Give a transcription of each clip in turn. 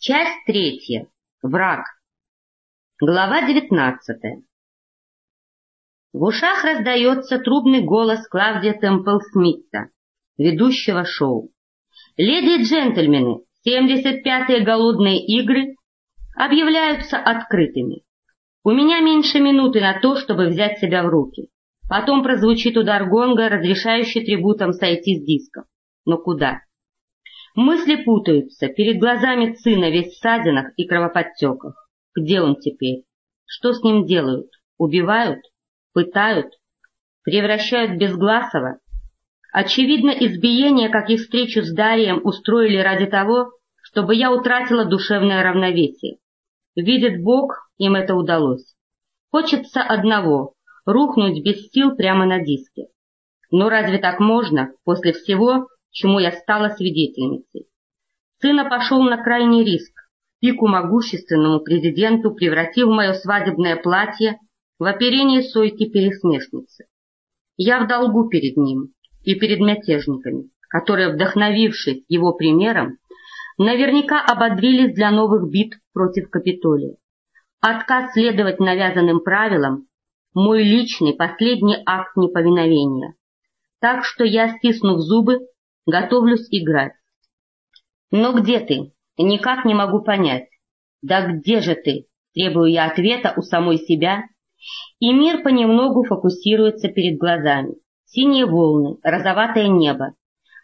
Часть третья. Враг. Глава девятнадцатая. В ушах раздается трубный голос Клавдия Темпл Смитта, ведущего шоу. Леди и джентльмены, 75-е голодные игры объявляются открытыми. У меня меньше минуты на то, чтобы взять себя в руки. Потом прозвучит удар гонга, разрешающий трибутам сойти с дисков. Но куда? Мысли путаются, перед глазами сына весь в ссадинах и кровоподтеках. Где он теперь? Что с ним делают? Убивают? Пытают? Превращают в безгласого? Очевидно, избиение, как и встречу с Дарием, устроили ради того, чтобы я утратила душевное равновесие. Видит Бог, им это удалось. Хочется одного — рухнуть без сил прямо на диске. Но разве так можно после всего, чему я стала свидетельницей. Сына пошел на крайний риск, пику могущественному президенту, превратив мое свадебное платье в оперение сойки-пересмешницы. Я в долгу перед ним и перед мятежниками, которые, вдохновившись его примером, наверняка ободрились для новых битв против Капитолия. Отказ следовать навязанным правилам – мой личный последний акт неповиновения. Так что я, стиснув зубы, Готовлюсь играть. Но где ты? Никак не могу понять. Да где же ты? Требую я ответа у самой себя. И мир понемногу фокусируется перед глазами. Синие волны, розоватое небо.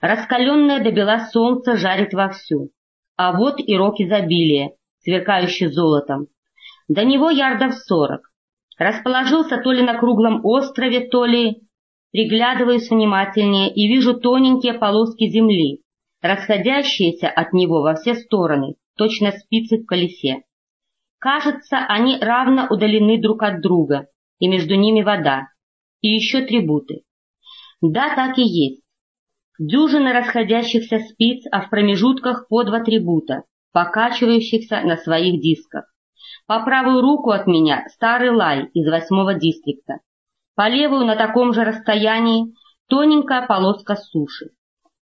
Раскаленное до бела солнце жарит вовсю. А вот и рок изобилия, сверкающий золотом. До него ярдов сорок. Расположился то ли на круглом острове, то ли Приглядываюсь внимательнее и вижу тоненькие полоски земли, расходящиеся от него во все стороны, точно спицы в колесе. Кажется, они равно удалены друг от друга, и между ними вода, и еще трибуты. Да, так и есть. Дюжина расходящихся спиц, а в промежутках по два трибута, покачивающихся на своих дисках. По правую руку от меня старый лай из восьмого дистрикта, по левую на таком же расстоянии тоненькая полоска суши.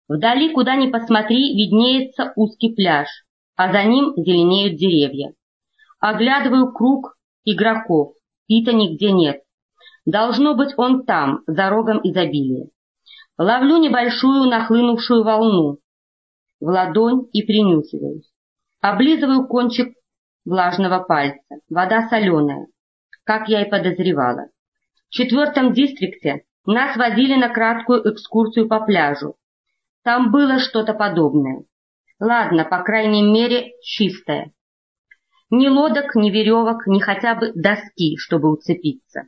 Вдали, куда ни посмотри, виднеется узкий пляж, а за ним зеленеют деревья. Оглядываю круг игроков, Пита нигде нет. Должно быть он там, за рогом изобилия. Ловлю небольшую нахлынувшую волну в ладонь и принюхиваюсь. Облизываю кончик влажного пальца. Вода соленая, как я и подозревала. В четвертом дистрикте нас водили на краткую экскурсию по пляжу. Там было что-то подобное. Ладно, по крайней мере, чистое. Ни лодок, ни веревок, ни хотя бы доски, чтобы уцепиться.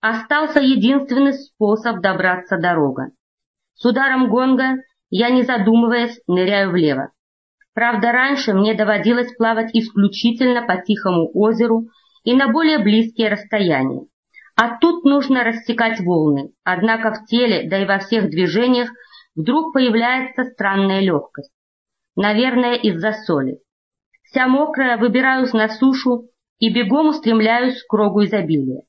Остался единственный способ добраться дорога. С ударом гонга я, не задумываясь, ныряю влево. Правда, раньше мне доводилось плавать исключительно по тихому озеру и на более близкие расстояния. А тут нужно рассекать волны, однако в теле, да и во всех движениях вдруг появляется странная легкость. Наверное, из-за соли. Вся мокрая выбираюсь на сушу и бегом устремляюсь к кругу изобилия.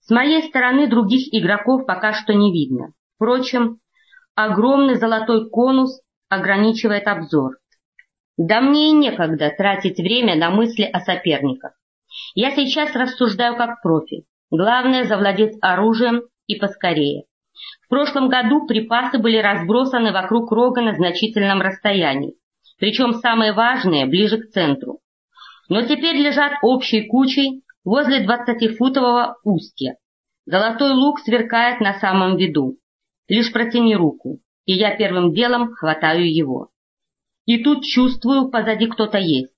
С моей стороны других игроков пока что не видно. Впрочем, огромный золотой конус ограничивает обзор. Да мне и некогда тратить время на мысли о соперниках. Я сейчас рассуждаю как профи. Главное завладеть оружием и поскорее. В прошлом году припасы были разбросаны вокруг рога на значительном расстоянии, причем самые важные ближе к центру. Но теперь лежат общей кучей возле двадцатифутового устья. Золотой лук сверкает на самом виду. Лишь протяни руку, и я первым делом хватаю его. И тут чувствую, позади кто-то есть.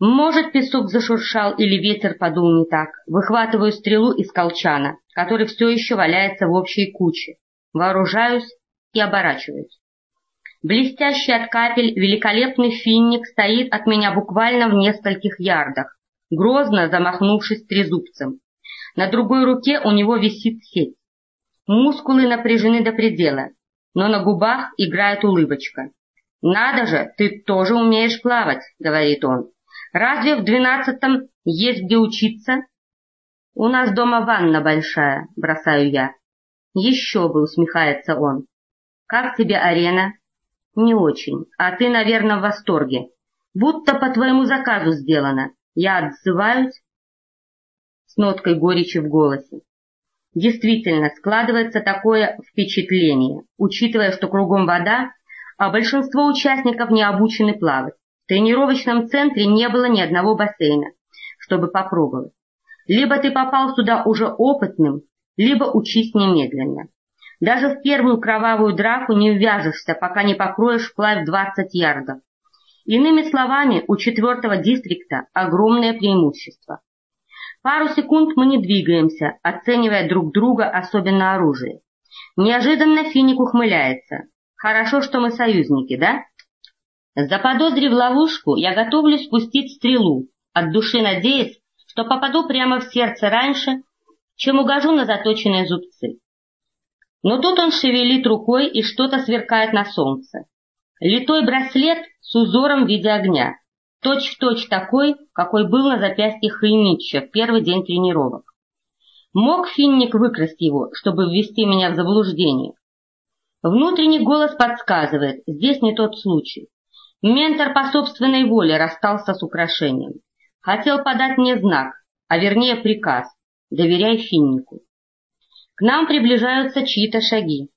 Может, песок зашуршал или ветер подул не так. Выхватываю стрелу из колчана, который все еще валяется в общей куче. Вооружаюсь и оборачиваюсь. Блестящий от капель великолепный финник стоит от меня буквально в нескольких ярдах, грозно замахнувшись трезубцем. На другой руке у него висит сеть. Мускулы напряжены до предела, но на губах играет улыбочка. «Надо же, ты тоже умеешь плавать», — говорит он. Разве в двенадцатом есть где учиться? У нас дома ванна большая, бросаю я. Еще бы, усмехается он. Как тебе арена? Не очень. А ты, наверное, в восторге. Будто по твоему заказу сделано. Я отзываюсь с ноткой горечи в голосе. Действительно, складывается такое впечатление, учитывая, что кругом вода, а большинство участников не обучены плавать. В тренировочном центре не было ни одного бассейна, чтобы попробовать. Либо ты попал сюда уже опытным, либо учись немедленно. Даже в первую кровавую драку не ввяжешься, пока не покроешь вплавь 20 ярдов. Иными словами, у четвертого дистрикта огромное преимущество. Пару секунд мы не двигаемся, оценивая друг друга, особенно оружие. Неожиданно Финик ухмыляется. Хорошо, что мы союзники, да? Заподозрив ловушку, я готовлюсь спустить стрелу, от души надеясь, что попаду прямо в сердце раньше, чем угожу на заточенные зубцы. Но тут он шевелит рукой, и что-то сверкает на солнце. Литой браслет с узором в виде огня, точь-в-точь точь такой, какой был на запястье Хаймитча в первый день тренировок. Мог Финник выкрасть его, чтобы ввести меня в заблуждение? Внутренний голос подсказывает, здесь не тот случай. Ментор по собственной воле расстался с украшением. Хотел подать мне знак, а вернее приказ, доверяй Финнику. К нам приближаются чьи-то шаги.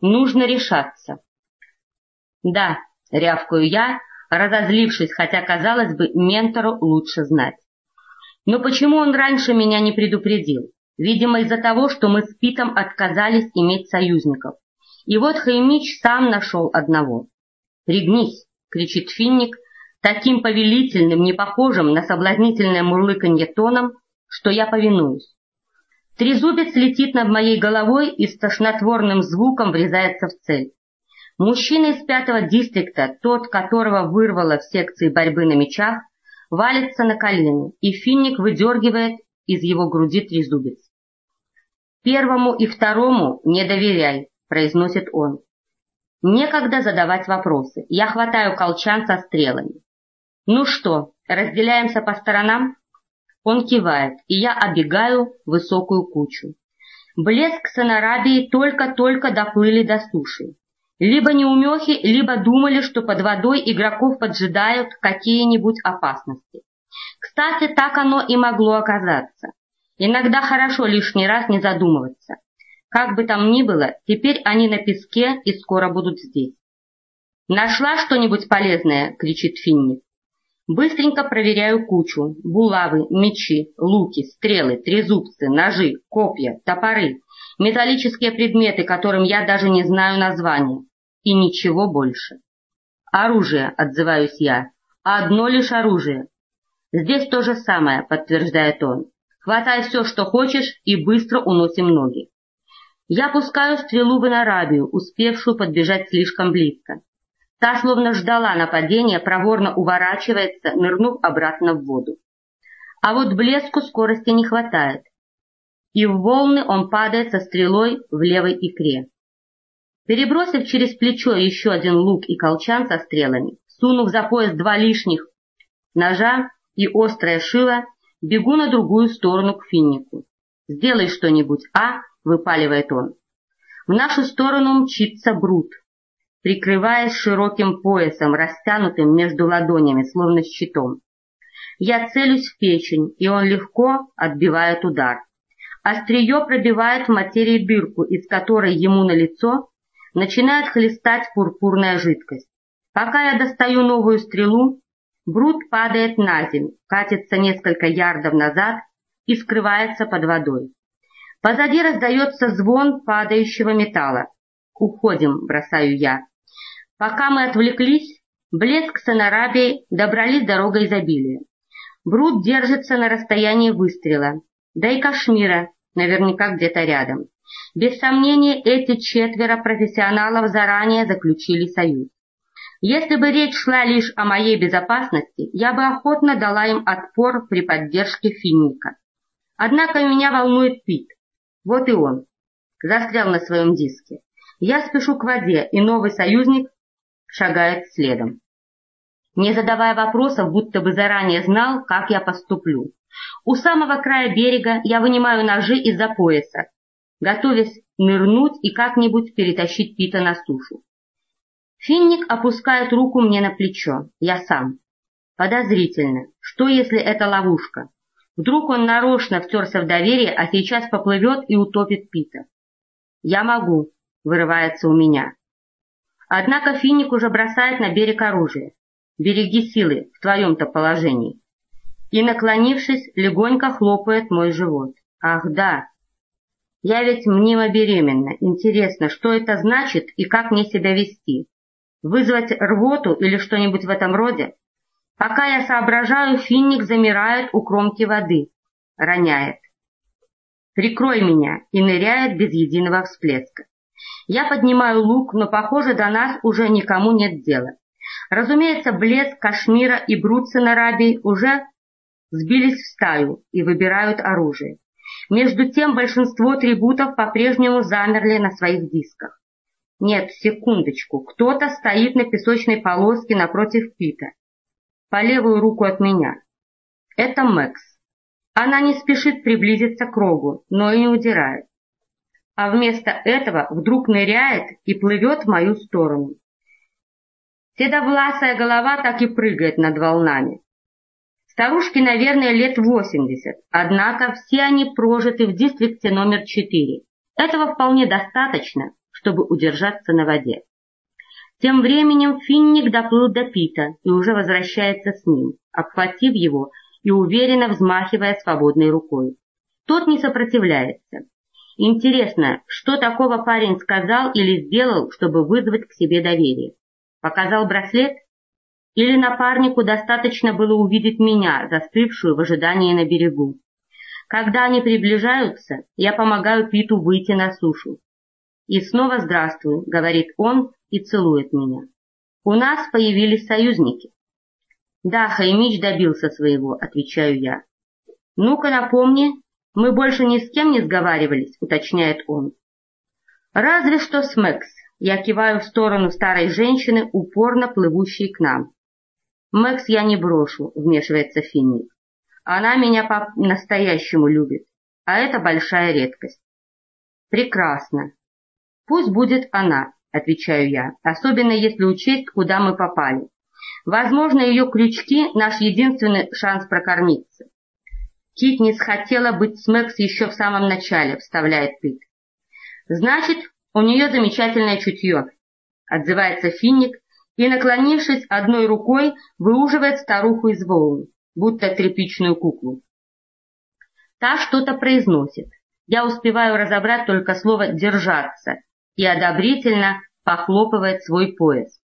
Нужно решаться. Да, рявкаю я, разозлившись, хотя, казалось бы, ментору лучше знать. Но почему он раньше меня не предупредил? Видимо, из-за того, что мы с Питом отказались иметь союзников. И вот Хаймич сам нашел одного. «Пригнись!» — кричит Финник, таким повелительным, не похожим на соблазнительное мурлыканье тоном, что я повинуюсь. Трезубец летит над моей головой и с тошнотворным звуком врезается в цель. Мужчина из пятого дистрикта, тот, которого вырвало в секции борьбы на мечах, валится на колени, и финник выдергивает из его груди трезубец. «Первому и второму не доверяй», — произносит он. «Некогда задавать вопросы. Я хватаю колчан со стрелами». «Ну что, разделяемся по сторонам?» Он кивает, и я обегаю высокую кучу. Блеск Санарабии только-только доплыли до суши. Либо неумехи, либо думали, что под водой игроков поджидают какие-нибудь опасности. Кстати, так оно и могло оказаться. Иногда хорошо лишний раз не задумываться. Как бы там ни было, теперь они на песке и скоро будут здесь. «Нашла что-нибудь полезное?» — кричит Финни. Быстренько проверяю кучу. Булавы, мечи, луки, стрелы, трезубцы, ножи, копья, топоры, металлические предметы, которым я даже не знаю названия и ничего больше. Оружие, отзываюсь я, одно лишь оружие. Здесь то же самое, подтверждает он. Хватай все, что хочешь, и быстро уносим ноги. Я пускаю стрелу в Инарабию, успевшую подбежать слишком близко. Та словно ждала нападения, проворно уворачивается, нырнув обратно в воду. А вот блеску скорости не хватает, и в волны он падает со стрелой в левой икре. Перебросив через плечо еще один лук и колчан со стрелами, сунув за пояс два лишних ножа и острое шило, бегу на другую сторону к финику. «Сделай что-нибудь, а?» — выпаливает он. В нашу сторону мчится Брут, прикрываясь широким поясом, растянутым между ладонями, словно щитом. Я целюсь в печень, и он легко отбивает удар. Острие пробивает в материи дырку, из которой ему на лицо начинает хлестать пурпурная жидкость. Пока я достаю новую стрелу, Брут падает на землю, катится несколько ярдов назад и скрывается под водой. Позади раздается звон падающего металла. «Уходим», — бросаю я. Пока мы отвлеклись, блеск Санарабии добрались дорогой изобилия. Брут держится на расстоянии выстрела, да и Кашмира наверняка где-то рядом. Без сомнения, эти четверо профессионалов заранее заключили союз. Если бы речь шла лишь о моей безопасности, я бы охотно дала им отпор при поддержке Финника. Однако меня волнует Пит. Вот и он. Застрял на своем диске. Я спешу к воде, и новый союзник шагает следом. Не задавая вопросов, будто бы заранее знал, как я поступлю. У самого края берега я вынимаю ножи из-за пояса готовясь нырнуть и как-нибудь перетащить Пита на сушу. Финник опускает руку мне на плечо. Я сам. Подозрительно. Что, если это ловушка? Вдруг он нарочно втерся в доверие, а сейчас поплывет и утопит Пита. «Я могу», — вырывается у меня. Однако Финик уже бросает на берег оружие. «Береги силы в твоем-то положении». И, наклонившись, легонько хлопает мой живот. «Ах, да, я ведь мнимо беременна. Интересно, что это значит и как мне себя вести? Вызвать рвоту или что-нибудь в этом роде? Пока я соображаю, финник замирает у кромки воды, роняет. «Прикрой меня!» и ныряет без единого всплеска. Я поднимаю лук, но, похоже, до нас уже никому нет дела. Разумеется, блеск Кашмира и Бруцена Раби уже сбились в стаю и выбирают оружие. Между тем большинство трибутов по-прежнему замерли на своих дисках. Нет, секундочку, кто-то стоит на песочной полоске напротив Пита, по левую руку от меня. Это Мэкс. Она не спешит приблизиться к рогу, но и не удирает. А вместо этого вдруг ныряет и плывет в мою сторону. Седовласая голова так и прыгает над волнами. Старушке, наверное, лет 80, однако все они прожиты в дистрикте номер 4. Этого вполне достаточно, чтобы удержаться на воде. Тем временем Финник доплыл до Пита и уже возвращается с ним, обхватив его и уверенно взмахивая свободной рукой. Тот не сопротивляется. Интересно, что такого парень сказал или сделал, чтобы вызвать к себе доверие? Показал браслет? Или напарнику достаточно было увидеть меня, застывшую в ожидании на берегу. Когда они приближаются, я помогаю Питу выйти на сушу. «И снова здравствуй», — говорит он и целует меня. «У нас появились союзники». «Да, Хаймич добился своего», — отвечаю я. «Ну-ка напомни, мы больше ни с кем не сговаривались», — уточняет он. «Разве что с Мэкс», — я киваю в сторону старой женщины, упорно плывущей к нам. «Мэкс я не брошу», — вмешивается Финник. «Она меня по-настоящему любит, а это большая редкость». «Прекрасно. Пусть будет она», — отвечаю я, особенно если учесть, куда мы попали. Возможно, ее крючки — наш единственный шанс прокормиться. Китнис хотела быть с Мэкс еще в самом начале, вставляет Пит. Значит, у нее замечательное чутье, отзывается Финник, и, наклонившись одной рукой, выуживает старуху из волны, будто тряпичную куклу. Та что-то произносит. Я успеваю разобрать только слово «держаться» и одобрительно похлопывает свой пояс.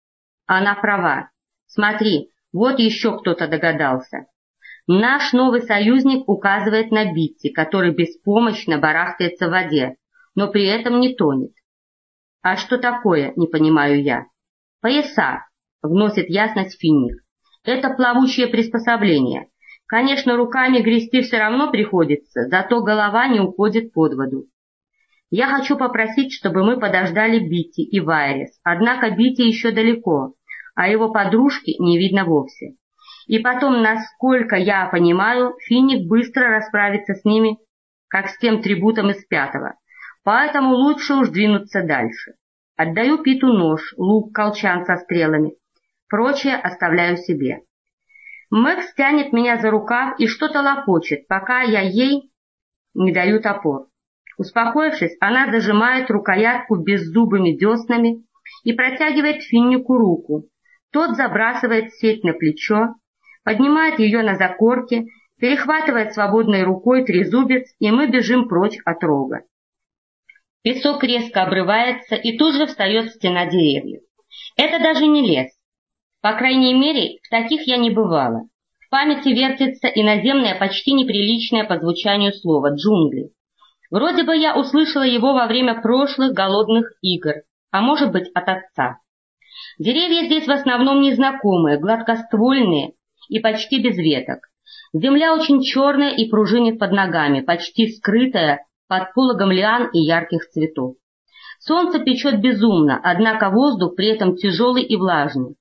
Она права. Смотри, вот еще кто-то догадался. Наш новый союзник указывает на Битти, который беспомощно барахтается в воде, но при этом не тонет. А что такое, не понимаю я. Пояса, вносит ясность финик. Это плавучее приспособление. Конечно, руками грести все равно приходится, зато голова не уходит под воду. Я хочу попросить, чтобы мы подождали Бити и Вайрес, однако Бити еще далеко, а его подружки не видно вовсе. И потом, насколько я понимаю, Финик быстро расправится с ними, как с тем трибутом из пятого, поэтому лучше уж двинуться дальше. Отдаю Питу нож, лук, колчан со стрелами. Прочее оставляю себе. Мэкс тянет меня за рукав и что-то лопочет, пока я ей не даю топор. Успокоившись, она зажимает рукоятку беззубыми деснами и протягивает Финнику руку. Тот забрасывает сеть на плечо, поднимает ее на закорке, перехватывает свободной рукой трезубец, и мы бежим прочь от рога. Песок резко обрывается, и тут же встает стена деревьев. Это даже не лес. По крайней мере, в таких я не бывала. В памяти вертится иноземное, почти неприличное по звучанию слово «джунгли». Вроде бы я услышала его во время прошлых голодных игр, а может быть от отца. Деревья здесь в основном незнакомые, гладкоствольные и почти без веток. Земля очень черная и пружинит под ногами, почти скрытая под пологом лиан и ярких цветов. Солнце печет безумно, однако воздух при этом тяжелый и влажный.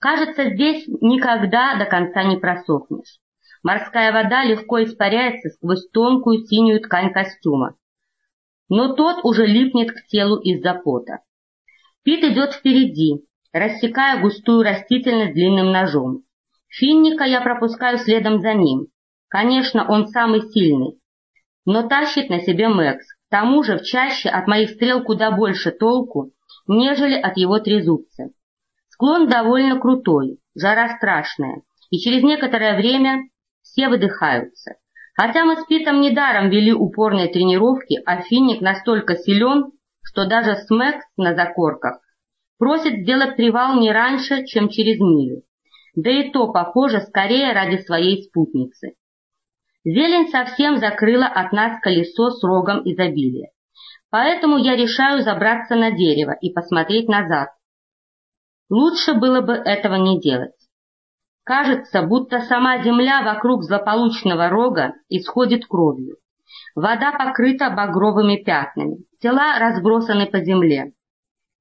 Кажется, здесь никогда до конца не просохнешь. Морская вода легко испаряется сквозь тонкую синюю ткань костюма. Но тот уже липнет к телу из-за пота. Пит идет впереди, рассекая густую растительность длинным ножом. Финника я пропускаю следом за ним. Конечно, он самый сильный. Но тащит на себе Мэкс. К тому же в чаще от моих стрел куда больше толку, нежели от его трезубца. Склон довольно крутой, жара страшная, и через некоторое время все выдыхаются. Хотя мы с Питом недаром вели упорные тренировки, а Финник настолько силен, что даже Смэкс на закорках просит сделать привал не раньше, чем через милю. Да и то, похоже, скорее ради своей спутницы. Зелень совсем закрыла от нас колесо с рогом изобилия. Поэтому я решаю забраться на дерево и посмотреть назад. Лучше было бы этого не делать. Кажется, будто сама земля вокруг злополучного рога исходит кровью. Вода покрыта багровыми пятнами, тела разбросаны по земле,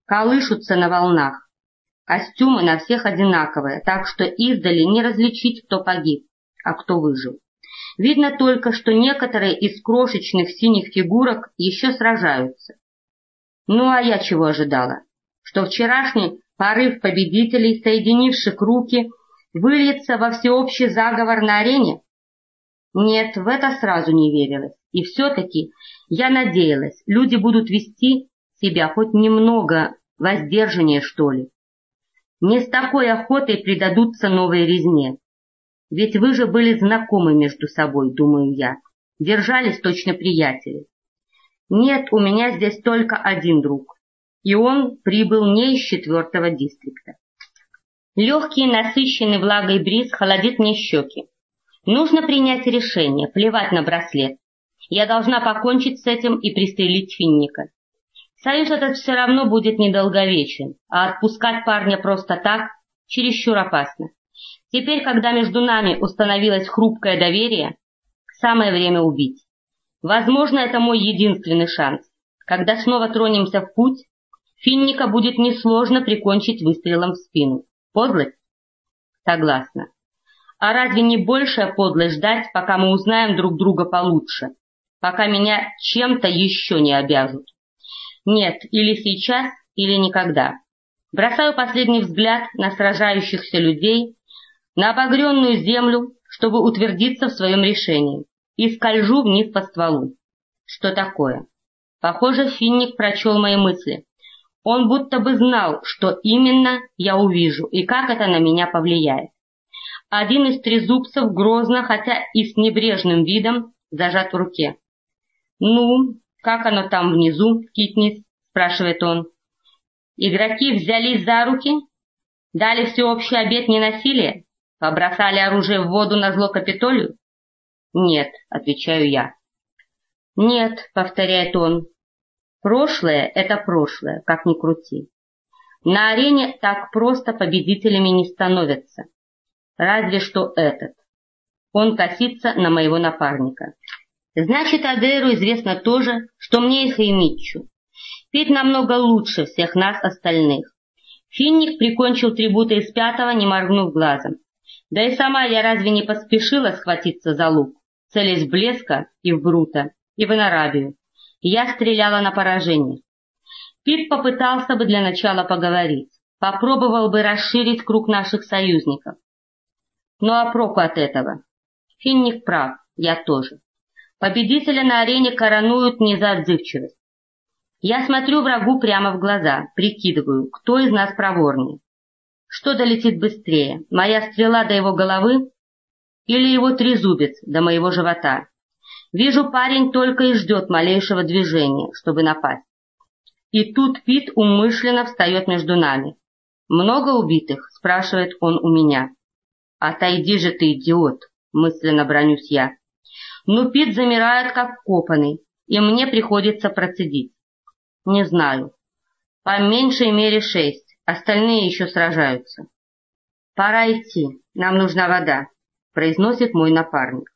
колышутся на волнах. Костюмы на всех одинаковые, так что издали не различить, кто погиб, а кто выжил. Видно только, что некоторые из крошечных синих фигурок еще сражаются. Ну а я чего ожидала? Что вчерашний порыв победителей, соединивших руки, выльется во всеобщий заговор на арене? Нет, в это сразу не верилось. И все-таки я надеялась, люди будут вести себя хоть немного воздержаннее, что ли. Не с такой охотой предадутся новой резне. Ведь вы же были знакомы между собой, думаю я. Держались точно приятели. Нет, у меня здесь только один друг. И он прибыл не из четвертого дистрикта. Легкий, насыщенный влагой бриз холодит мне щеки. Нужно принять решение, плевать на браслет. Я должна покончить с этим и пристрелить финника. Союз этот все равно будет недолговечен, а отпускать парня просто так чересчур опасно. Теперь, когда между нами установилось хрупкое доверие, самое время убить. Возможно, это мой единственный шанс. Когда снова тронемся в путь, Финника будет несложно прикончить выстрелом в спину. Подлость? Согласна. А разве не большая подлость ждать, пока мы узнаем друг друга получше? Пока меня чем-то еще не обяжут? Нет, или сейчас, или никогда. Бросаю последний взгляд на сражающихся людей, на обогренную землю, чтобы утвердиться в своем решении, и скольжу вниз по стволу. Что такое? Похоже, Финник прочел мои мысли. Он будто бы знал, что именно я увижу и как это на меня повлияет. Один из трезубцев грозно, хотя и с небрежным видом, зажат в руке. «Ну, как оно там внизу, Китнис?» — спрашивает он. «Игроки взялись за руки? Дали всеобщий обет ненасилия? Побросали оружие в воду на зло Капитолию?» «Нет», — отвечаю я. «Нет», — повторяет он, — «прошлое — это прошлое, как ни крути. На арене так просто победителями не становятся. Разве что этот. Он косится на моего напарника. Значит, Адеру известно то же, что мне и Хаймитчу. Пит намного лучше всех нас остальных. Финник прикончил трибута из пятого, не моргнув глазом. Да и сама я разве не поспешила схватиться за лук, целясь блеска и в брута, и в инарабию. Я стреляла на поражение. Пит попытался бы для начала поговорить, попробовал бы расширить круг наших союзников. Ну а проку от этого? Финник прав, я тоже. Победителя на арене коронуют не за отзывчивость. Я смотрю врагу прямо в глаза, прикидываю, кто из нас проворнее. Что долетит быстрее, моя стрела до его головы или его трезубец до моего живота? Вижу, парень только и ждет малейшего движения, чтобы напасть. И тут Пит умышленно встает между нами. «Много убитых?» — спрашивает он у меня. «Отойди же ты, идиот!» — мысленно бронюсь я. Но Пит замирает, как копанный, и мне приходится процедить. Не знаю. По меньшей мере шесть, остальные еще сражаются. Пора идти, нам нужна вода, произносит мой напарник.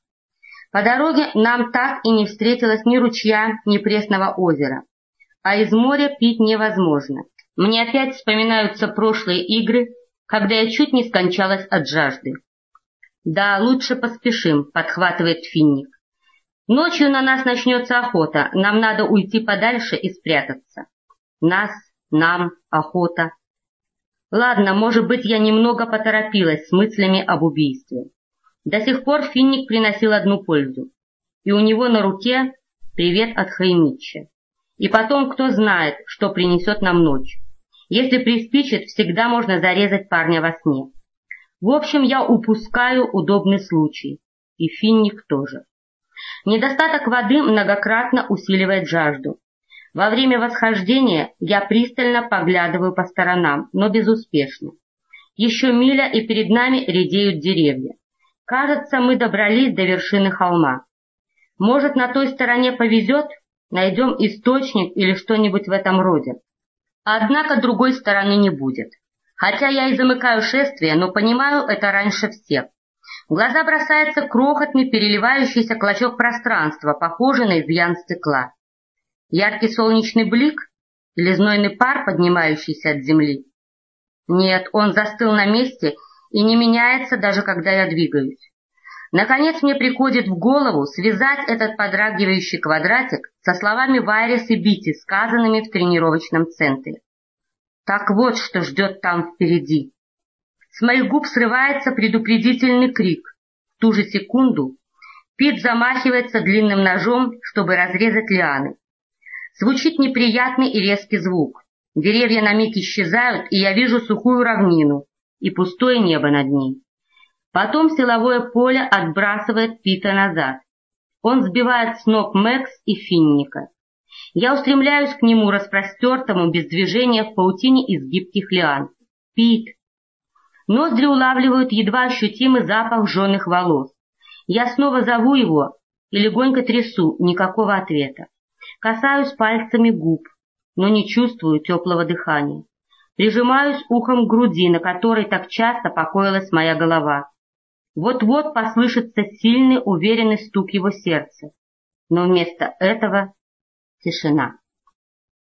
По дороге нам так и не встретилось ни ручья, ни пресного озера. А из моря пить невозможно. Мне опять вспоминаются прошлые игры, когда я чуть не скончалась от жажды. Да, лучше поспешим, подхватывает Финник. Ночью на нас начнется охота, нам надо уйти подальше и спрятаться. Нас, нам, охота. Ладно, может быть, я немного поторопилась с мыслями об убийстве. До сих пор финник приносил одну пользу. И у него на руке привет от Хаймича. И потом, кто знает, что принесет нам ночь. Если приспичит, всегда можно зарезать парня во сне. В общем, я упускаю удобный случай. И финник тоже. Недостаток воды многократно усиливает жажду. Во время восхождения я пристально поглядываю по сторонам, но безуспешно. Еще миля, и перед нами редеют деревья. Кажется, мы добрались до вершины холма. Может, на той стороне повезет, найдем источник или что-нибудь в этом роде. Однако другой стороны не будет. Хотя я и замыкаю шествие, но понимаю это раньше всех. В глаза бросается крохотный переливающийся клочок пространства, похожий на изъян стекла. Яркий солнечный блик или знойный пар, поднимающийся от земли? Нет, он застыл на месте и не меняется, даже когда я двигаюсь. Наконец мне приходит в голову связать этот подрагивающий квадратик со словами Вайрес и Бити, сказанными в тренировочном центре. Так вот, что ждет там впереди. С моих губ срывается предупредительный крик. В ту же секунду Пит замахивается длинным ножом, чтобы разрезать лианы. Звучит неприятный и резкий звук. Деревья на миг исчезают, и я вижу сухую равнину и пустое небо над ней. Потом силовое поле отбрасывает Пита назад. Он сбивает с ног Мэкс и Финника. Я устремляюсь к нему, распростертому, без движения в паутине из гибких лиан. Пит! Ноздри улавливают едва ощутимый запах жженых волос. Я снова зову его и легонько трясу, никакого ответа. Касаюсь пальцами губ, но не чувствую теплого дыхания. Прижимаюсь ухом к груди, на которой так часто покоилась моя голова. Вот-вот послышится сильный, уверенный стук его сердца. Но вместо этого тишина.